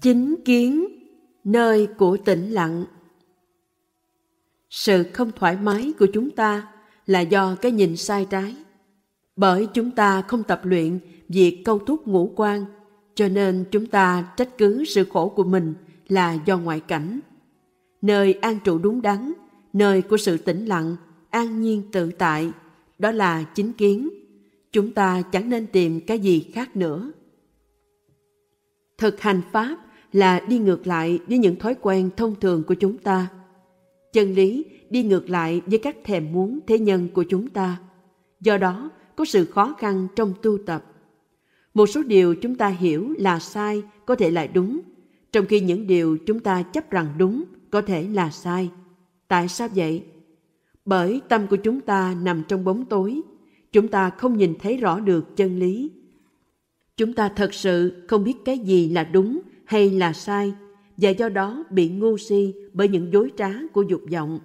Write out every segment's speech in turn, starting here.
chính kiến, nơi của tĩnh lặng. Sự không thoải mái của chúng ta là do cái nhìn sai trái. Bởi chúng ta không tập luyện việc câu thúc ngũ quan, cho nên chúng ta trách cứ sự khổ của mình là do ngoại cảnh. Nơi an trụ đúng đắn, nơi của sự tĩnh lặng, an nhiên tự tại, đó là chính kiến. Chúng ta chẳng nên tìm cái gì khác nữa. Thực hành pháp là đi ngược lại với những thói quen thông thường của chúng ta. Chân lý đi ngược lại với các thèm muốn thế nhân của chúng ta. Do đó, có sự khó khăn trong tu tập. Một số điều chúng ta hiểu là sai có thể là đúng, trong khi những điều chúng ta chấp rằng đúng có thể là sai. Tại sao vậy? Bởi tâm của chúng ta nằm trong bóng tối, chúng ta không nhìn thấy rõ được chân lý. Chúng ta thật sự không biết cái gì là đúng hay là sai, và do đó bị ngu si bởi những dối trá của dục vọng.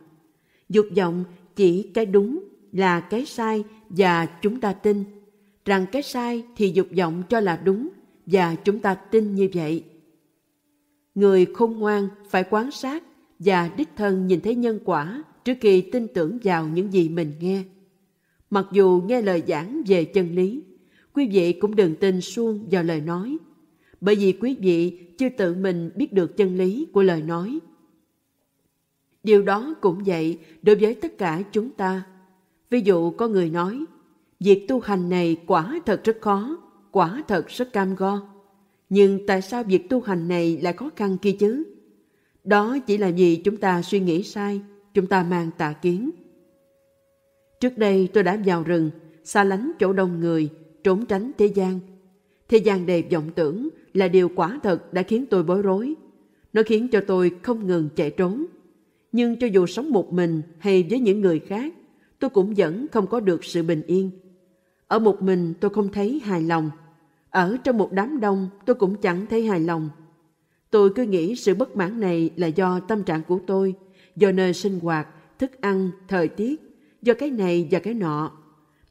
Dục vọng chỉ cái đúng là cái sai và chúng ta tin. Rằng cái sai thì dục vọng cho là đúng và chúng ta tin như vậy. Người khôn ngoan phải quan sát và đích thân nhìn thấy nhân quả trước khi tin tưởng vào những gì mình nghe. Mặc dù nghe lời giảng về chân lý, quý vị cũng đừng tin suông vào lời nói bởi vì quý vị chưa tự mình biết được chân lý của lời nói. Điều đó cũng vậy đối với tất cả chúng ta. Ví dụ có người nói, việc tu hành này quả thật rất khó, quả thật rất cam go. Nhưng tại sao việc tu hành này lại khó khăn kia chứ? Đó chỉ là vì chúng ta suy nghĩ sai, chúng ta mang tà kiến. Trước đây tôi đã vào rừng, xa lánh chỗ đông người, trốn tránh thế gian. Thế gian đầy vọng tưởng là điều quả thật đã khiến tôi bối rối. Nó khiến cho tôi không ngừng chạy trốn. Nhưng cho dù sống một mình hay với những người khác, tôi cũng vẫn không có được sự bình yên. Ở một mình tôi không thấy hài lòng. Ở trong một đám đông tôi cũng chẳng thấy hài lòng. Tôi cứ nghĩ sự bất mãn này là do tâm trạng của tôi, do nơi sinh hoạt, thức ăn, thời tiết, do cái này và cái nọ.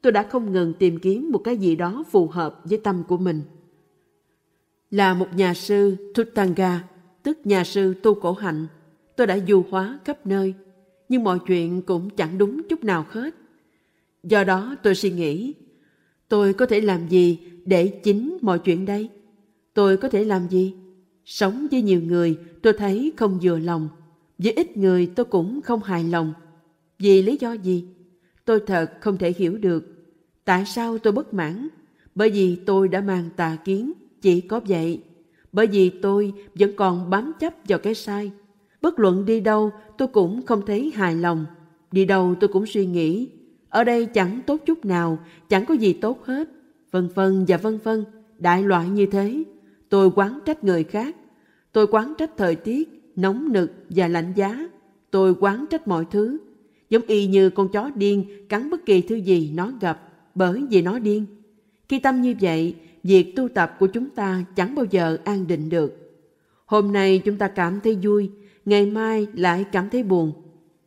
Tôi đã không ngừng tìm kiếm một cái gì đó phù hợp với tâm của mình là một nhà sư Thutanga, tức nhà sư tu cổ hạnh, tôi đã du hóa khắp nơi, nhưng mọi chuyện cũng chẳng đúng chút nào hết. Do đó tôi suy nghĩ, tôi có thể làm gì để chính mọi chuyện đây? Tôi có thể làm gì? Sống với nhiều người tôi thấy không vừa lòng, với ít người tôi cũng không hài lòng. Vì lý do gì? Tôi thật không thể hiểu được. Tại sao tôi bất mãn? Bởi vì tôi đã mang tà kiến, chỉ có vậy. Bởi vì tôi vẫn còn bám chấp vào cái sai. Bất luận đi đâu tôi cũng không thấy hài lòng. Đi đâu tôi cũng suy nghĩ. Ở đây chẳng tốt chút nào, chẳng có gì tốt hết. Vân vân và vân vân, đại loại như thế. Tôi quán trách người khác. Tôi quán trách thời tiết, nóng nực và lạnh giá. Tôi quán trách mọi thứ. Giống y như con chó điên cắn bất kỳ thứ gì nó gặp bởi vì nó điên. Khi tâm như vậy, việc tu tập của chúng ta chẳng bao giờ an định được. Hôm nay chúng ta cảm thấy vui, ngày mai lại cảm thấy buồn.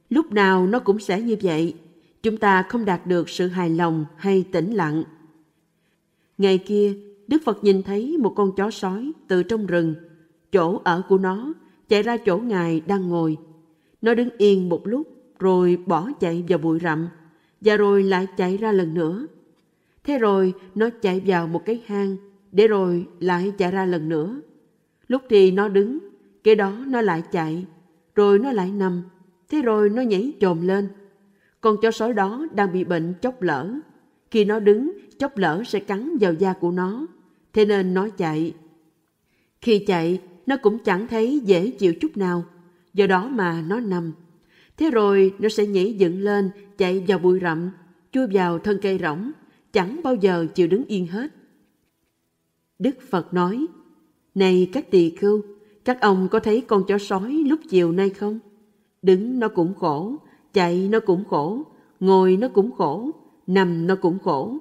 Lúc nào nó cũng sẽ như vậy. Chúng ta không đạt được sự hài lòng hay tĩnh lặng. Ngày kia, Đức Phật nhìn thấy một con chó sói từ trong rừng, chỗ ở của nó, chạy ra chỗ Ngài đang ngồi. Nó đứng yên một lúc, rồi bỏ chạy vào bụi rậm, và rồi lại chạy ra lần nữa. Thế rồi nó chạy vào một cái hang, để rồi lại chạy ra lần nữa. Lúc thì nó đứng, kế đó nó lại chạy, rồi nó lại nằm, thế rồi nó nhảy trồm lên. Con chó sói đó đang bị bệnh chốc lỡ. Khi nó đứng, chốc lỡ sẽ cắn vào da của nó, thế nên nó chạy. Khi chạy, nó cũng chẳng thấy dễ chịu chút nào, do đó mà nó nằm. Thế rồi nó sẽ nhảy dựng lên, chạy vào bụi rậm, chui vào thân cây rỗng, chẳng bao giờ chịu đứng yên hết. Đức Phật nói, Này các tỳ khưu, các ông có thấy con chó sói lúc chiều nay không? Đứng nó cũng khổ, chạy nó cũng khổ, ngồi nó cũng khổ, nằm nó cũng khổ.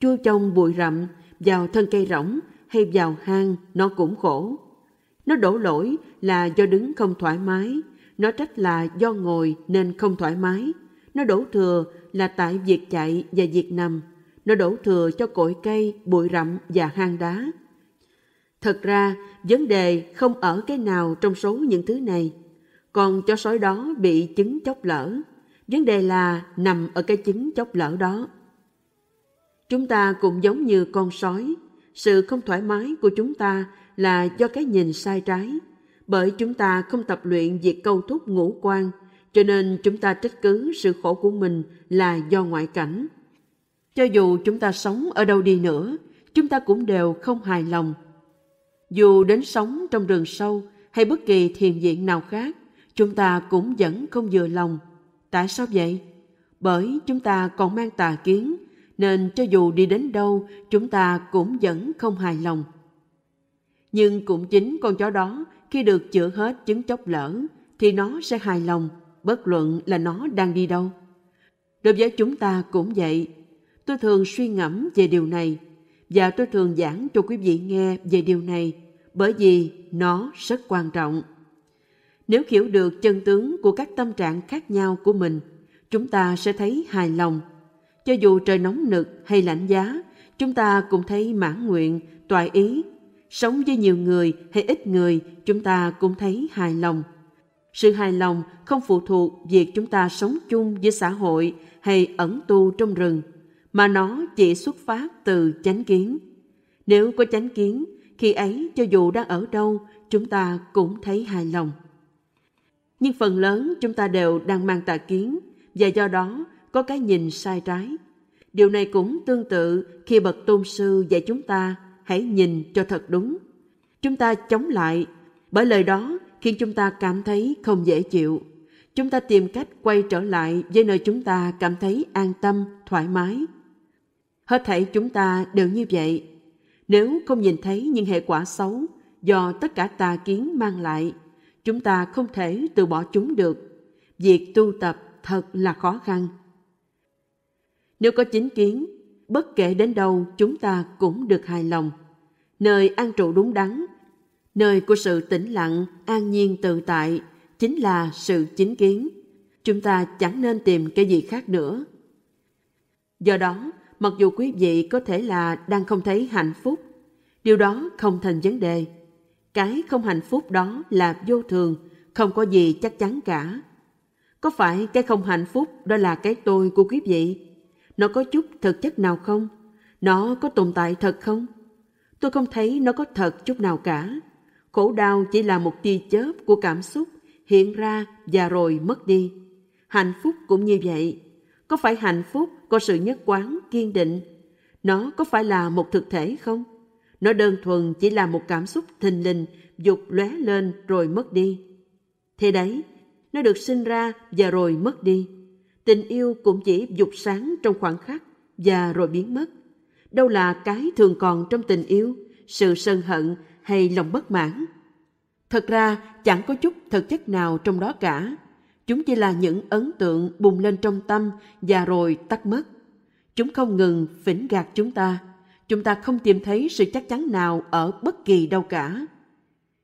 Chui trong bụi rậm, vào thân cây rỗng hay vào hang nó cũng khổ. Nó đổ lỗi là do đứng không thoải mái, nó trách là do ngồi nên không thoải mái. Nó đổ thừa là tại việc chạy và việc nằm nó đổ thừa cho cội cây, bụi rậm và hang đá. Thật ra, vấn đề không ở cái nào trong số những thứ này. Còn cho sói đó bị chứng chốc lỡ. Vấn đề là nằm ở cái chứng chốc lỡ đó. Chúng ta cũng giống như con sói. Sự không thoải mái của chúng ta là do cái nhìn sai trái. Bởi chúng ta không tập luyện việc câu thúc ngũ quan, cho nên chúng ta trách cứ sự khổ của mình là do ngoại cảnh. Cho dù chúng ta sống ở đâu đi nữa, chúng ta cũng đều không hài lòng. Dù đến sống trong rừng sâu hay bất kỳ thiền viện nào khác, chúng ta cũng vẫn không vừa lòng. Tại sao vậy? Bởi chúng ta còn mang tà kiến, nên cho dù đi đến đâu, chúng ta cũng vẫn không hài lòng. Nhưng cũng chính con chó đó, khi được chữa hết chứng chốc lỡ, thì nó sẽ hài lòng, bất luận là nó đang đi đâu. Đối với chúng ta cũng vậy. Tôi thường suy ngẫm về điều này, và tôi thường giảng cho quý vị nghe về điều này, bởi vì nó rất quan trọng. Nếu hiểu được chân tướng của các tâm trạng khác nhau của mình, chúng ta sẽ thấy hài lòng. Cho dù trời nóng nực hay lạnh giá, chúng ta cũng thấy mãn nguyện, toại ý. Sống với nhiều người hay ít người, chúng ta cũng thấy hài lòng. Sự hài lòng không phụ thuộc việc chúng ta sống chung với xã hội hay ẩn tu trong rừng, mà nó chỉ xuất phát từ chánh kiến. Nếu có chánh kiến, khi ấy cho dù đang ở đâu, chúng ta cũng thấy hài lòng nhưng phần lớn chúng ta đều đang mang tà kiến và do đó có cái nhìn sai trái. Điều này cũng tương tự khi bậc tôn sư dạy chúng ta hãy nhìn cho thật đúng. Chúng ta chống lại, bởi lời đó khiến chúng ta cảm thấy không dễ chịu. Chúng ta tìm cách quay trở lại với nơi chúng ta cảm thấy an tâm, thoải mái. Hết thảy chúng ta đều như vậy. Nếu không nhìn thấy những hệ quả xấu do tất cả tà kiến mang lại, chúng ta không thể từ bỏ chúng được. Việc tu tập thật là khó khăn. Nếu có chính kiến, bất kể đến đâu chúng ta cũng được hài lòng. Nơi an trụ đúng đắn, nơi của sự tĩnh lặng, an nhiên tự tại, chính là sự chính kiến. Chúng ta chẳng nên tìm cái gì khác nữa. Do đó, mặc dù quý vị có thể là đang không thấy hạnh phúc, điều đó không thành vấn đề cái không hạnh phúc đó là vô thường, không có gì chắc chắn cả. Có phải cái không hạnh phúc đó là cái tôi của quý vị? Nó có chút thực chất nào không? Nó có tồn tại thật không? Tôi không thấy nó có thật chút nào cả. Khổ đau chỉ là một tia chớp của cảm xúc hiện ra và rồi mất đi. Hạnh phúc cũng như vậy. Có phải hạnh phúc có sự nhất quán, kiên định? Nó có phải là một thực thể không? Nó đơn thuần chỉ là một cảm xúc thình lình, dục lóe lên rồi mất đi. Thế đấy, nó được sinh ra và rồi mất đi. Tình yêu cũng chỉ dục sáng trong khoảng khắc và rồi biến mất. Đâu là cái thường còn trong tình yêu, sự sân hận hay lòng bất mãn. Thật ra chẳng có chút thực chất nào trong đó cả. Chúng chỉ là những ấn tượng bùng lên trong tâm và rồi tắt mất. Chúng không ngừng phỉnh gạt chúng ta chúng ta không tìm thấy sự chắc chắn nào ở bất kỳ đâu cả.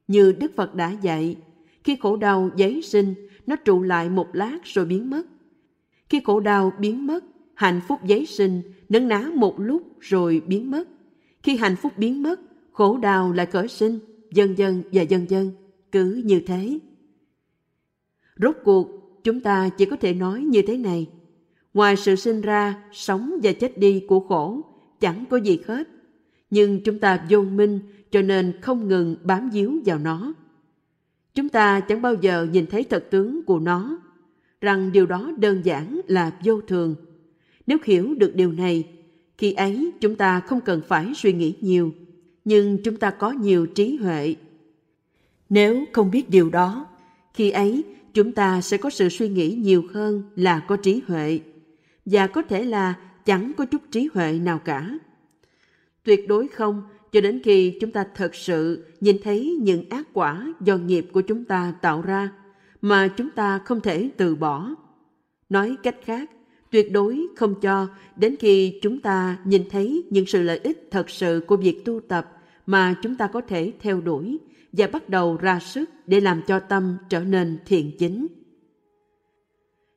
Như Đức Phật đã dạy, khi khổ đau giấy sinh, nó trụ lại một lát rồi biến mất. Khi khổ đau biến mất, hạnh phúc giấy sinh, nấn ná một lúc rồi biến mất. Khi hạnh phúc biến mất, khổ đau lại khởi sinh, dần dần và dần dần, cứ như thế. Rốt cuộc, chúng ta chỉ có thể nói như thế này. Ngoài sự sinh ra, sống và chết đi của khổ, chẳng có gì hết. Nhưng chúng ta vô minh cho nên không ngừng bám díu vào nó. Chúng ta chẳng bao giờ nhìn thấy thật tướng của nó, rằng điều đó đơn giản là vô thường. Nếu hiểu được điều này, khi ấy chúng ta không cần phải suy nghĩ nhiều, nhưng chúng ta có nhiều trí huệ. Nếu không biết điều đó, khi ấy chúng ta sẽ có sự suy nghĩ nhiều hơn là có trí huệ, và có thể là chẳng có chút trí huệ nào cả. Tuyệt đối không, cho đến khi chúng ta thật sự nhìn thấy những ác quả do nghiệp của chúng ta tạo ra mà chúng ta không thể từ bỏ. Nói cách khác, tuyệt đối không cho đến khi chúng ta nhìn thấy những sự lợi ích thật sự của việc tu tập mà chúng ta có thể theo đuổi và bắt đầu ra sức để làm cho tâm trở nên thiện chính.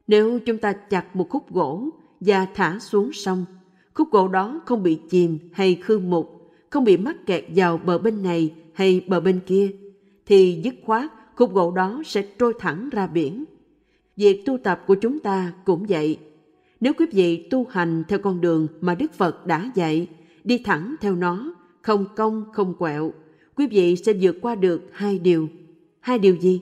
Nếu chúng ta chặt một khúc gỗ và thả xuống sông, khúc gỗ đó không bị chìm hay khư mục, không bị mắc kẹt vào bờ bên này hay bờ bên kia, thì dứt khoát khúc gỗ đó sẽ trôi thẳng ra biển. Việc tu tập của chúng ta cũng vậy. Nếu quý vị tu hành theo con đường mà Đức Phật đã dạy, đi thẳng theo nó, không cong không quẹo, quý vị sẽ vượt qua được hai điều. Hai điều gì?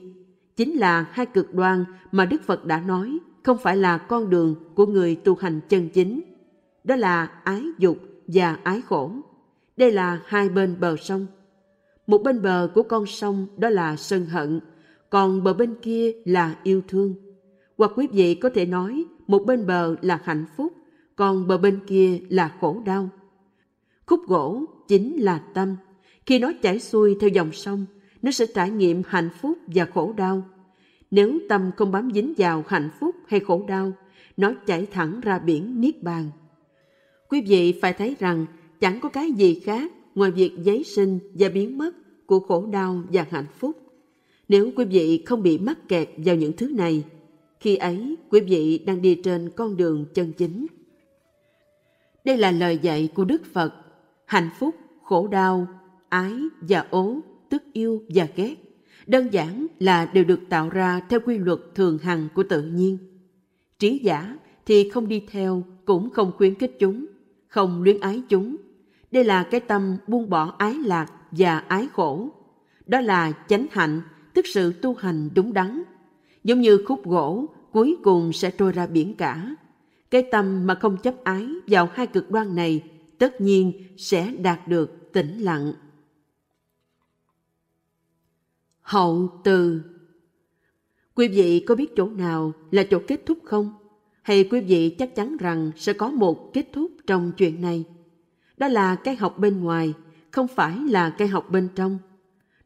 Chính là hai cực đoan mà Đức Phật đã nói không phải là con đường của người tu hành chân chính. Đó là ái dục và ái khổ. Đây là hai bên bờ sông. Một bên bờ của con sông đó là sân hận, còn bờ bên kia là yêu thương. Hoặc quý vị có thể nói một bên bờ là hạnh phúc, còn bờ bên kia là khổ đau. Khúc gỗ chính là tâm. Khi nó chảy xuôi theo dòng sông, nó sẽ trải nghiệm hạnh phúc và khổ đau. Nếu tâm không bám dính vào hạnh phúc hay khổ đau, nó chảy thẳng ra biển Niết Bàn. Quý vị phải thấy rằng chẳng có cái gì khác ngoài việc giấy sinh và biến mất của khổ đau và hạnh phúc. Nếu quý vị không bị mắc kẹt vào những thứ này, khi ấy quý vị đang đi trên con đường chân chính. Đây là lời dạy của Đức Phật. Hạnh phúc, khổ đau, ái và ố, tức yêu và ghét. Đơn giản là đều được tạo ra theo quy luật thường hằng của tự nhiên. Trí giả thì không đi theo, cũng không khuyến khích chúng, không luyến ái chúng. Đây là cái tâm buông bỏ ái lạc và ái khổ. Đó là chánh hạnh, tức sự tu hành đúng đắn. Giống như khúc gỗ, cuối cùng sẽ trôi ra biển cả. Cái tâm mà không chấp ái vào hai cực đoan này tất nhiên sẽ đạt được tĩnh lặng. Hậu từ Quý vị có biết chỗ nào là chỗ kết thúc không? Hay quý vị chắc chắn rằng sẽ có một kết thúc trong chuyện này? Đó là cái học bên ngoài, không phải là cái học bên trong.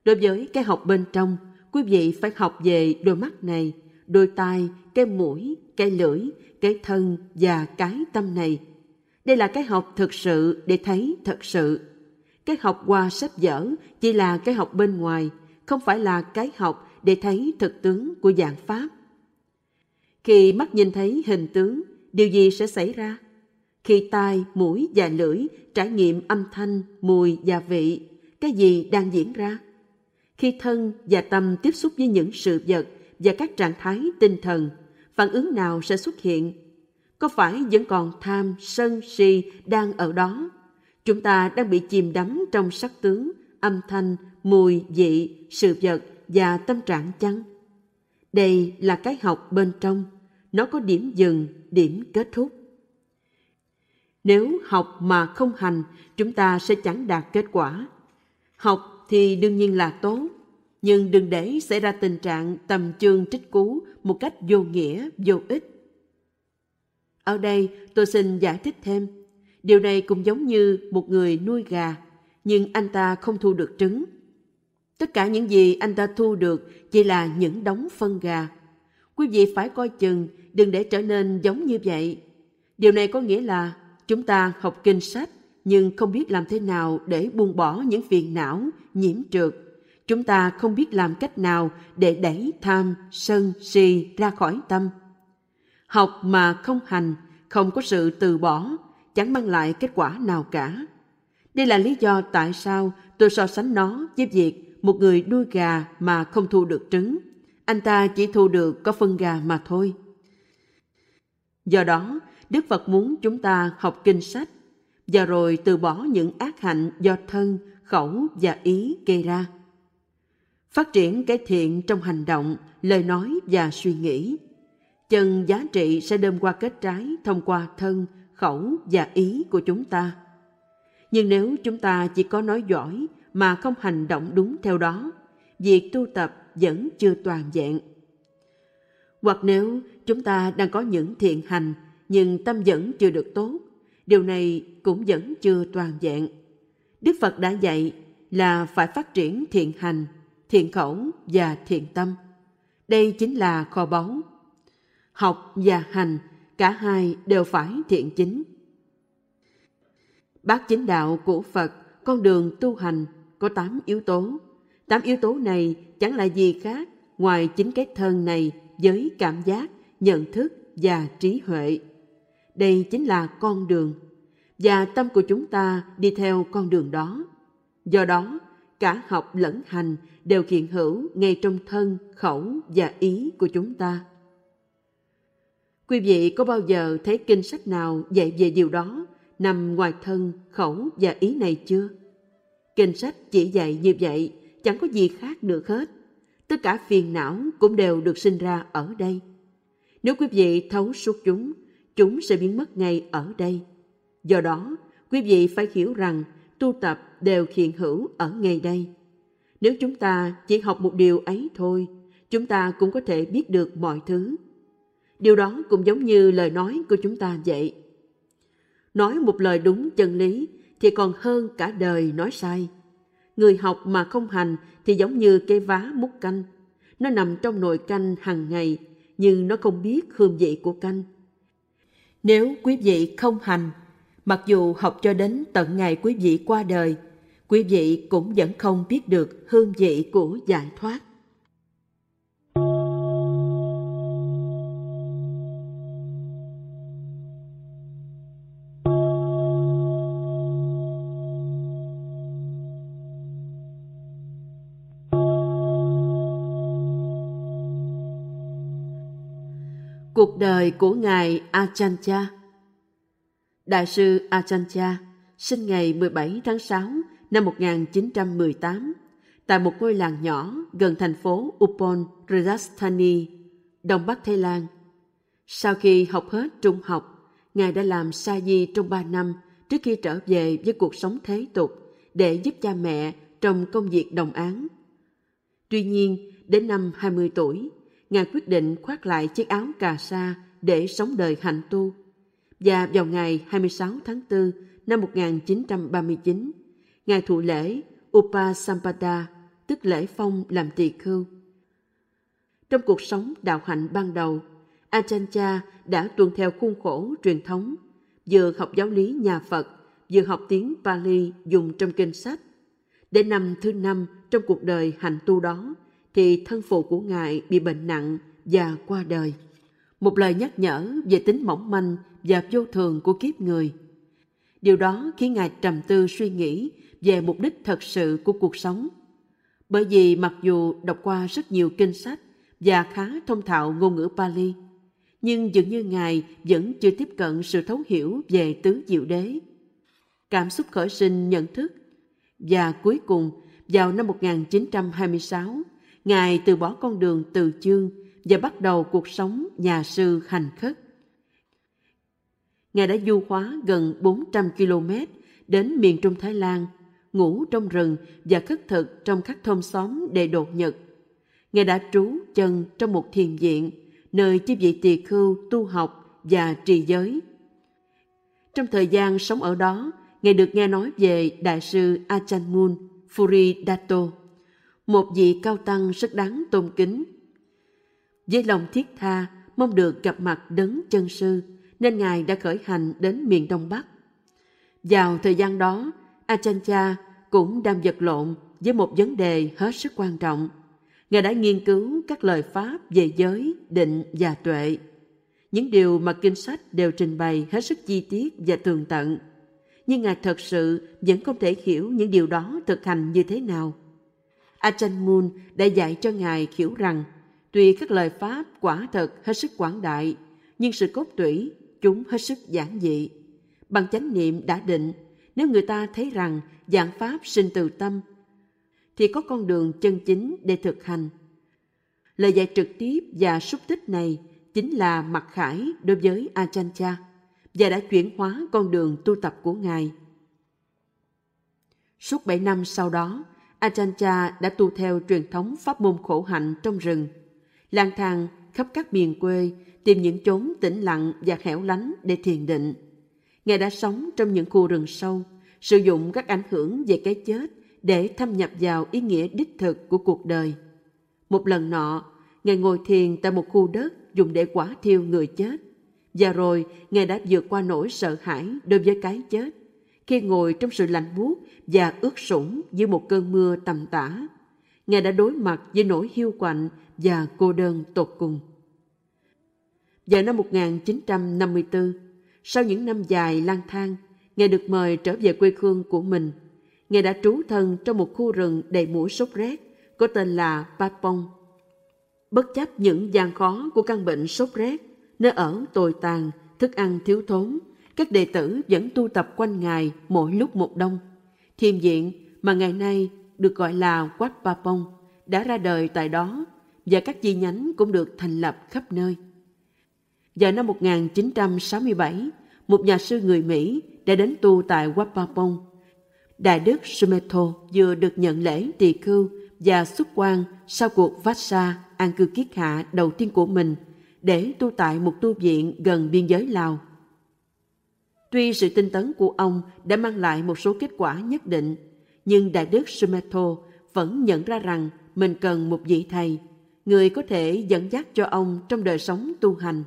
Đối với cái học bên trong, quý vị phải học về đôi mắt này, đôi tai, cái mũi, cái lưỡi, cái thân và cái tâm này. Đây là cái học thực sự để thấy thật sự. Cái học qua sách vở chỉ là cái học bên ngoài, không phải là cái học để thấy thực tướng của dạng Pháp. Khi mắt nhìn thấy hình tướng, điều gì sẽ xảy ra? Khi tai, mũi và lưỡi trải nghiệm âm thanh, mùi và vị, cái gì đang diễn ra? Khi thân và tâm tiếp xúc với những sự vật và các trạng thái tinh thần, phản ứng nào sẽ xuất hiện? Có phải vẫn còn tham, sân, si đang ở đó? Chúng ta đang bị chìm đắm trong sắc tướng, âm thanh, mùi, vị, sự vật và tâm trạng chăng? Đây là cái học bên trong, nó có điểm dừng, điểm kết thúc. Nếu học mà không hành, chúng ta sẽ chẳng đạt kết quả. Học thì đương nhiên là tốt, nhưng đừng để xảy ra tình trạng tầm chương trích cú một cách vô nghĩa, vô ích. Ở đây tôi xin giải thích thêm. Điều này cũng giống như một người nuôi gà, nhưng anh ta không thu được trứng. Tất cả những gì anh ta thu được chỉ là những đống phân gà. Quý vị phải coi chừng, đừng để trở nên giống như vậy. Điều này có nghĩa là chúng ta học kinh sách nhưng không biết làm thế nào để buông bỏ những phiền não, nhiễm trượt. Chúng ta không biết làm cách nào để đẩy tham, sân, si ra khỏi tâm. Học mà không hành, không có sự từ bỏ, chẳng mang lại kết quả nào cả. Đây là lý do tại sao tôi so sánh nó với việc một người nuôi gà mà không thu được trứng. Anh ta chỉ thu được có phân gà mà thôi. Do đó, Đức Phật muốn chúng ta học kinh sách và rồi từ bỏ những ác hạnh do thân, khẩu và ý gây ra. Phát triển cái thiện trong hành động, lời nói và suy nghĩ. Chân giá trị sẽ đơm qua kết trái thông qua thân, khẩu và ý của chúng ta. Nhưng nếu chúng ta chỉ có nói giỏi mà không hành động đúng theo đó, việc tu tập vẫn chưa toàn vẹn. Hoặc nếu chúng ta đang có những thiện hành nhưng tâm vẫn chưa được tốt, điều này cũng vẫn chưa toàn vẹn. Đức Phật đã dạy là phải phát triển thiện hành, thiện khẩu và thiện tâm. Đây chính là kho báu. Học và hành, cả hai đều phải thiện chính. Bát chính đạo của Phật, con đường tu hành có tám yếu tố. Tám yếu tố này chẳng là gì khác ngoài chính cái thân này với cảm giác, nhận thức và trí huệ. Đây chính là con đường và tâm của chúng ta đi theo con đường đó. Do đó, cả học lẫn hành đều hiện hữu ngay trong thân, khẩu và ý của chúng ta. Quý vị có bao giờ thấy kinh sách nào dạy về điều đó nằm ngoài thân, khẩu và ý này chưa? Kinh sách chỉ dạy như vậy, chẳng có gì khác được hết. Tất cả phiền não cũng đều được sinh ra ở đây. Nếu quý vị thấu suốt chúng, chúng sẽ biến mất ngay ở đây. Do đó, quý vị phải hiểu rằng tu tập đều hiện hữu ở ngay đây. Nếu chúng ta chỉ học một điều ấy thôi, chúng ta cũng có thể biết được mọi thứ. Điều đó cũng giống như lời nói của chúng ta vậy. Nói một lời đúng chân lý thì còn hơn cả đời nói sai. Người học mà không hành thì giống như cây vá múc canh. Nó nằm trong nồi canh hàng ngày, nhưng nó không biết hương vị của canh. Nếu quý vị không hành, mặc dù học cho đến tận ngày quý vị qua đời, quý vị cũng vẫn không biết được hương vị của giải thoát. Cuộc đời của Ngài Achancha Đại sư Achancha sinh ngày 17 tháng 6 năm 1918 tại một ngôi làng nhỏ gần thành phố Upon Rajasthani, Đông Bắc Thái Lan. Sau khi học hết trung học, Ngài đã làm sa di trong 3 năm trước khi trở về với cuộc sống thế tục để giúp cha mẹ trong công việc đồng án. Tuy nhiên, đến năm 20 tuổi, Ngài quyết định khoác lại chiếc áo cà sa để sống đời hạnh tu. Và vào ngày 26 tháng 4 năm 1939, Ngài thụ lễ Upasampada, tức lễ phong làm tỳ khưu. Trong cuộc sống đạo hạnh ban đầu, Achancha đã tuân theo khuôn khổ truyền thống, vừa học giáo lý nhà Phật, vừa học tiếng Pali dùng trong kinh sách. Đến năm thứ năm trong cuộc đời hành tu đó, thì thân phụ của Ngài bị bệnh nặng và qua đời. Một lời nhắc nhở về tính mỏng manh và vô thường của kiếp người. Điều đó khiến Ngài trầm tư suy nghĩ về mục đích thật sự của cuộc sống. Bởi vì mặc dù đọc qua rất nhiều kinh sách và khá thông thạo ngôn ngữ Pali, nhưng dường như Ngài vẫn chưa tiếp cận sự thấu hiểu về tứ diệu đế. Cảm xúc khởi sinh nhận thức và cuối cùng vào năm 1926, Ngài từ bỏ con đường từ chương và bắt đầu cuộc sống nhà sư hành khất. Ngài đã du hóa gần 400 km đến miền Trung Thái Lan, ngủ trong rừng và khất thực trong các thôn xóm để độ nhật. Ngài đã trú chân trong một thiền viện, nơi chư vị tỳ khưu tu học và trì giới. Trong thời gian sống ở đó, Ngài được nghe nói về Đại sư Achan Mun Furidato. Dato một vị cao tăng rất đáng tôn kính. Với lòng thiết tha, mong được gặp mặt đấng chân sư, nên Ngài đã khởi hành đến miền Đông Bắc. Vào thời gian đó, Achancha cũng đang vật lộn với một vấn đề hết sức quan trọng. Ngài đã nghiên cứu các lời Pháp về giới, định và tuệ. Những điều mà kinh sách đều trình bày hết sức chi tiết và tường tận. Nhưng Ngài thật sự vẫn không thể hiểu những điều đó thực hành như thế nào. Ajahn Mun đã dạy cho Ngài hiểu rằng tuy các lời Pháp quả thật hết sức quảng đại, nhưng sự cốt tủy chúng hết sức giản dị. Bằng chánh niệm đã định, nếu người ta thấy rằng dạng Pháp sinh từ tâm, thì có con đường chân chính để thực hành. Lời dạy trực tiếp và xúc tích này chính là mặt khải đối với Ajahn Cha và đã chuyển hóa con đường tu tập của Ngài. Suốt bảy năm sau đó, Ajahn đã tu theo truyền thống pháp môn khổ hạnh trong rừng, lang thang khắp các miền quê tìm những chốn tĩnh lặng và hẻo lánh để thiền định. Ngài đã sống trong những khu rừng sâu, sử dụng các ảnh hưởng về cái chết để thâm nhập vào ý nghĩa đích thực của cuộc đời. Một lần nọ, Ngài ngồi thiền tại một khu đất dùng để quả thiêu người chết. Và rồi, Ngài đã vượt qua nỗi sợ hãi đối với cái chết khi ngồi trong sự lạnh buốt và ướt sũng dưới một cơn mưa tầm tã. Ngài đã đối mặt với nỗi hiu quạnh và cô đơn tột cùng. Vào năm 1954, sau những năm dài lang thang, Ngài được mời trở về quê hương của mình. Ngài đã trú thân trong một khu rừng đầy mũi sốt rét, có tên là Papong. Bất chấp những gian khó của căn bệnh sốt rét, nơi ở tồi tàn, thức ăn thiếu thốn, các đệ tử vẫn tu tập quanh Ngài mỗi lúc một đông. Thiền viện mà ngày nay được gọi là Wat Papong đã ra đời tại đó và các chi nhánh cũng được thành lập khắp nơi. Vào năm 1967, một nhà sư người Mỹ đã đến tu tại Wat Papong. Đại đức Sumetho vừa được nhận lễ tỳ khưu và xuất quan sau cuộc Vasa an cư kiết hạ đầu tiên của mình để tu tại một tu viện gần biên giới Lào. Tuy sự tinh tấn của ông đã mang lại một số kết quả nhất định, nhưng Đại đức Sumeto vẫn nhận ra rằng mình cần một vị thầy, người có thể dẫn dắt cho ông trong đời sống tu hành.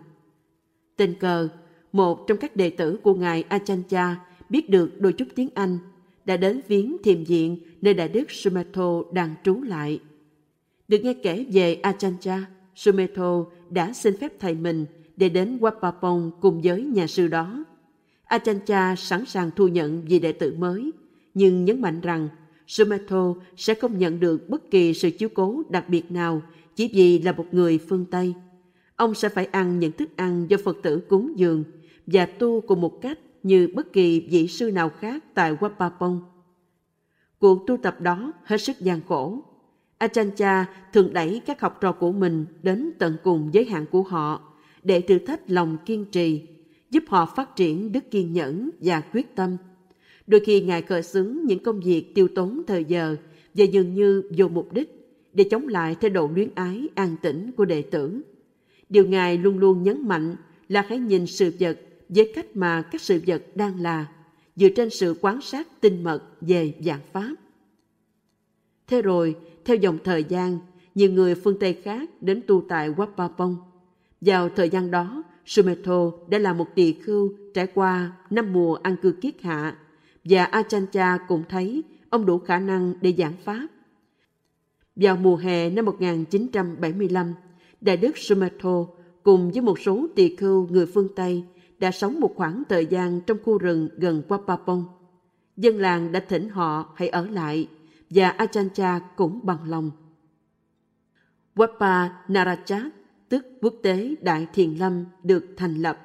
Tình cờ, một trong các đệ tử của Ngài Achancha biết được đôi chút tiếng Anh, đã đến viếng thiềm viện nơi Đại đức Sumeto đang trú lại. Được nghe kể về Achancha, Sumeto đã xin phép thầy mình để đến Wapapong cùng với nhà sư đó. Achancha sẵn sàng thu nhận vị đệ tử mới, nhưng nhấn mạnh rằng Sumato sẽ không nhận được bất kỳ sự chiếu cố đặc biệt nào chỉ vì là một người phương Tây. Ông sẽ phải ăn những thức ăn do Phật tử cúng dường và tu cùng một cách như bất kỳ vị sư nào khác tại Wapapong. Cuộc tu tập đó hết sức gian khổ. Achancha thường đẩy các học trò của mình đến tận cùng giới hạn của họ để thử thách lòng kiên trì, giúp họ phát triển đức kiên nhẫn và quyết tâm. Đôi khi Ngài khởi xướng những công việc tiêu tốn thời giờ và dường như vô mục đích để chống lại thái độ luyến ái an tĩnh của đệ tử. Điều Ngài luôn luôn nhấn mạnh là hãy nhìn sự vật với cách mà các sự vật đang là, dựa trên sự quan sát tinh mật về dạng pháp. Thế rồi, theo dòng thời gian, nhiều người phương Tây khác đến tu tại Wapapong. Vào thời gian đó, Sumetho đã là một tỳ khưu trải qua năm mùa ăn cư kiết hạ và Achancha cũng thấy ông đủ khả năng để giảng pháp. Vào mùa hè năm 1975, Đại đức Sumetho cùng với một số tỳ khưu người phương Tây đã sống một khoảng thời gian trong khu rừng gần Wapapong. Dân làng đã thỉnh họ hãy ở lại và Achancha cũng bằng lòng. Wapa Narachat, tức quốc tế Đại Thiền Lâm, được thành lập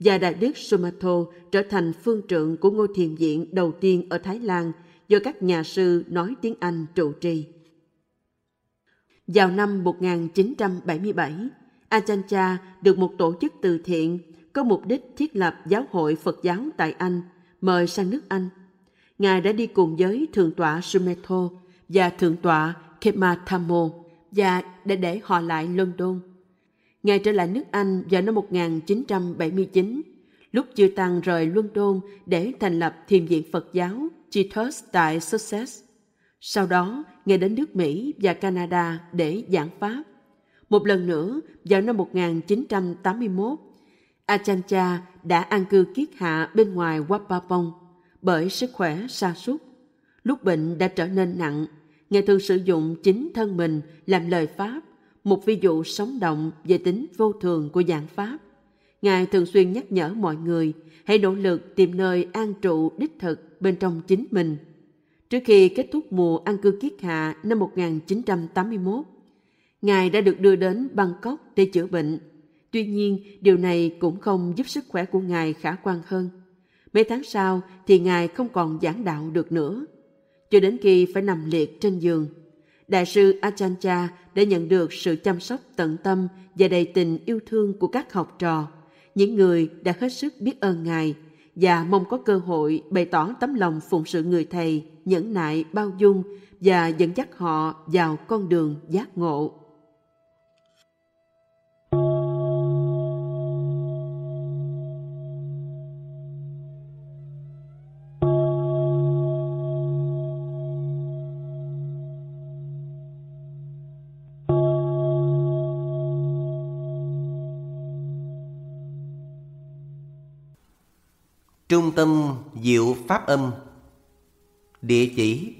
và Đại đức Sumato trở thành phương trượng của ngôi thiền viện đầu tiên ở Thái Lan do các nhà sư nói tiếng Anh trụ trì. Vào năm 1977, Achancha được một tổ chức từ thiện có mục đích thiết lập giáo hội Phật giáo tại Anh, mời sang nước Anh. Ngài đã đi cùng với Thượng tọa Sumetho và Thượng tọa Kematamo và để để họ lại London. Ngài trở lại nước Anh vào năm 1979, lúc chưa tăng rời London để thành lập Thiền viện Phật giáo Jesus tại Sussex. Sau đó, Ngài đến nước Mỹ và Canada để giảng Pháp. Một lần nữa, vào năm 1981, Achancha đã an cư kiết hạ bên ngoài Wapapong bởi sức khỏe sa sút. Lúc bệnh đã trở nên nặng, Ngài thường sử dụng chính thân mình làm lời Pháp, một ví dụ sống động về tính vô thường của dạng Pháp. Ngài thường xuyên nhắc nhở mọi người hãy nỗ lực tìm nơi an trụ đích thực bên trong chính mình. Trước khi kết thúc mùa an cư kiết hạ năm 1981, Ngài đã được đưa đến Bangkok để chữa bệnh. Tuy nhiên, điều này cũng không giúp sức khỏe của Ngài khả quan hơn. Mấy tháng sau thì Ngài không còn giảng đạo được nữa. Cho đến khi phải nằm liệt trên giường, Đại sư Achancha đã nhận được sự chăm sóc tận tâm và đầy tình yêu thương của các học trò, những người đã hết sức biết ơn Ngài và mong có cơ hội bày tỏ tấm lòng phụng sự người thầy, nhẫn nại, bao dung và dẫn dắt họ vào con đường giác ngộ. Trung tâm Diệu Pháp Âm. Địa chỉ,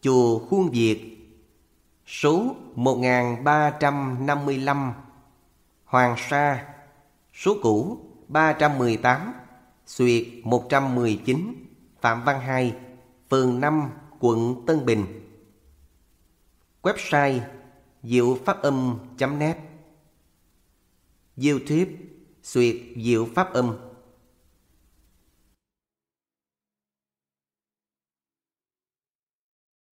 Chùa Khuôn Việt, Số 1355 Hoàng Sa, Số cũ 318 Xuyệt 119 Phạm Văn Hai, Phường 5 quận Tân Bình. Website diệu pháp âm.net YouTube Xuyệt diệu pháp âm.